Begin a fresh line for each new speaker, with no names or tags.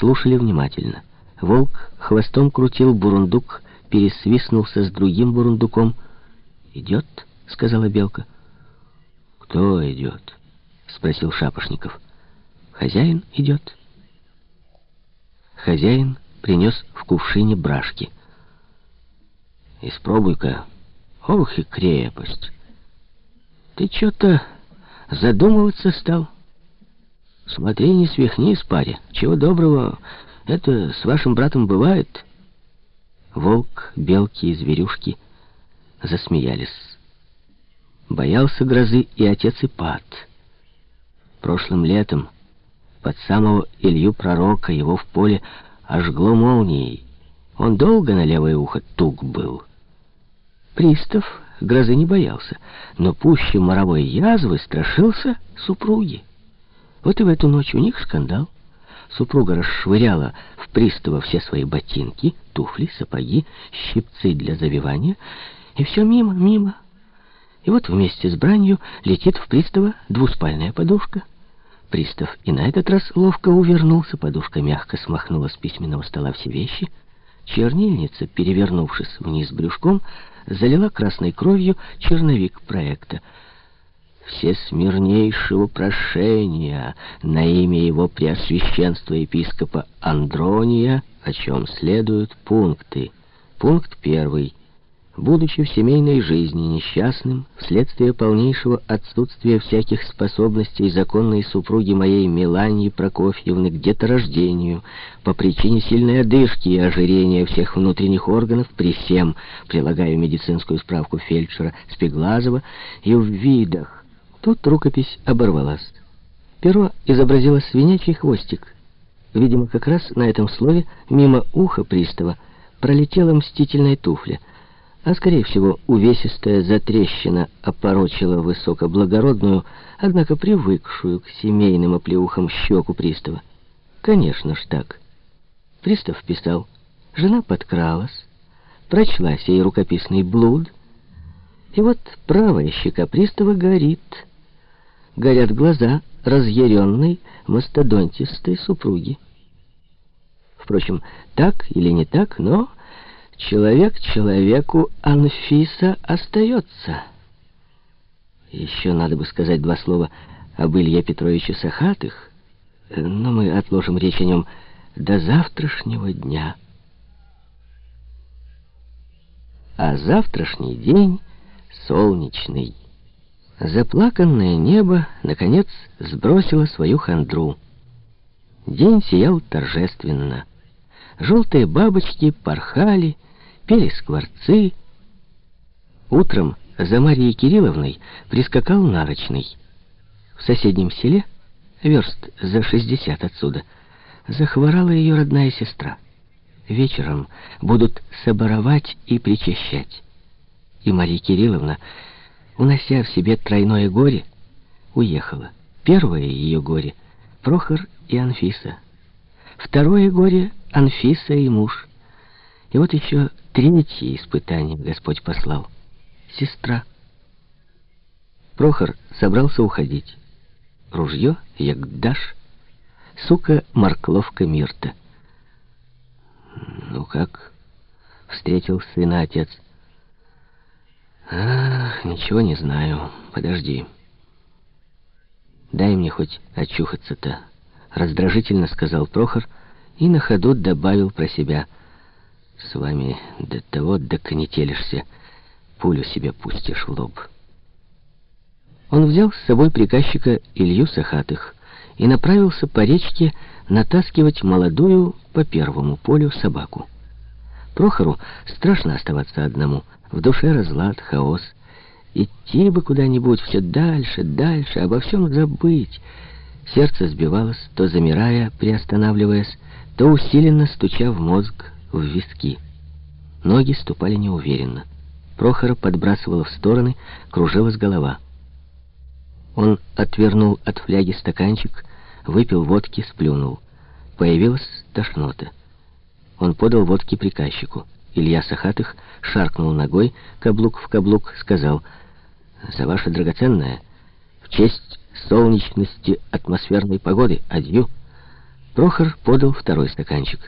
слушали внимательно. Волк хвостом крутил бурундук, пересвистнулся с другим бурундуком. «Идет?» — сказала Белка.
«Кто идет?»
— спросил Шапошников. «Хозяин идет». Хозяин принес в кувшине брашки.
«Испробуй-ка. Ох и крепость!»
«Ты что-то задумываться стал?» «Смотри, не свихнись, паря. Чего доброго, это с вашим братом бывает». Волк, белки и зверюшки засмеялись. Боялся грозы и отец Ипат. Прошлым летом под самого Илью Пророка его в поле ожгло молнией. Он долго на левое ухо тук был. Пристав грозы не боялся, но пуще моровой язвы страшился супруги. Вот и в эту ночь у них скандал. Супруга расшвыряла в пристава все свои ботинки, туфли, сапоги, щипцы для завивания, и все мимо, мимо. И вот вместе с бранью летит в пристава двуспальная подушка. Пристав и на этот раз ловко увернулся, подушка мягко смахнула с письменного стола все вещи. Чернильница, перевернувшись вниз брюшком, залила красной кровью черновик проекта — все смирнейшего прошения на имя его преосвященства епископа Андрония, о чем следуют пункты. Пункт первый. Будучи в семейной жизни несчастным, вследствие полнейшего отсутствия всяких способностей законной супруги моей Мелании Прокофьевны к деторождению, по причине сильной одышки и ожирения всех внутренних органов, при всем прилагаю медицинскую справку фельдшера Спиглазова, и в видах, Тут рукопись оборвалась. Перо изобразило свинячий хвостик. Видимо, как раз на этом слове мимо уха пристава пролетела мстительная туфля, а, скорее всего, увесистая затрещина опорочила высокоблагородную, однако привыкшую к семейным оплеухам щеку пристава. Конечно ж так. Пристав писал. Жена подкралась, прочла сей рукописный блуд, и вот правая щека пристава горит — горят глаза разъяренной, мастодонтистой супруги. Впрочем, так или не так, но человек человеку Анфиса остается. Еще надо бы сказать два слова об Илье Петровиче Сахатых, но мы отложим речь о нем до завтрашнего дня. А завтрашний день солнечный. Заплаканное небо, наконец, сбросило свою хандру. День сиял торжественно. Желтые бабочки порхали, пели скворцы. Утром за Марией Кирилловной прискакал нарочный. В соседнем селе, верст за шестьдесят отсюда, захворала ее родная сестра. Вечером будут соборовать и причащать. И Мария Кирилловна унося в себе тройное горе, уехала. Первое ее горе — Прохор и Анфиса. Второе горе — Анфиса и муж. И вот еще третье испытание Господь послал — сестра. Прохор собрался уходить. Ружье, ягдаш, сука, моркловка Мирта. «Ну как?» — встретил сына отец. «Ах, ничего не знаю. Подожди. Дай мне хоть очухаться-то», — раздражительно сказал Прохор и на ходу добавил про себя. «С вами до того доконетелишься, пулю себе пустишь в лоб». Он взял с собой приказчика Илью Сахатых и направился по речке натаскивать молодую по первому полю собаку. Прохору страшно оставаться одному — в душе разлад, хаос. Идти бы куда-нибудь все дальше, дальше, обо всем забыть. Сердце сбивалось, то замирая, приостанавливаясь, то усиленно стуча в мозг, в виски. Ноги ступали неуверенно. Прохора подбрасывало в стороны, кружилась голова. Он отвернул от фляги стаканчик, выпил водки, сплюнул. Появилась тошнота. Он подал водки приказчику. Илья Сахатых шаркнул ногой, каблук в каблук, сказал, «За ваше драгоценное, в честь солнечности атмосферной погоды, адью». Прохор подал второй стаканчик.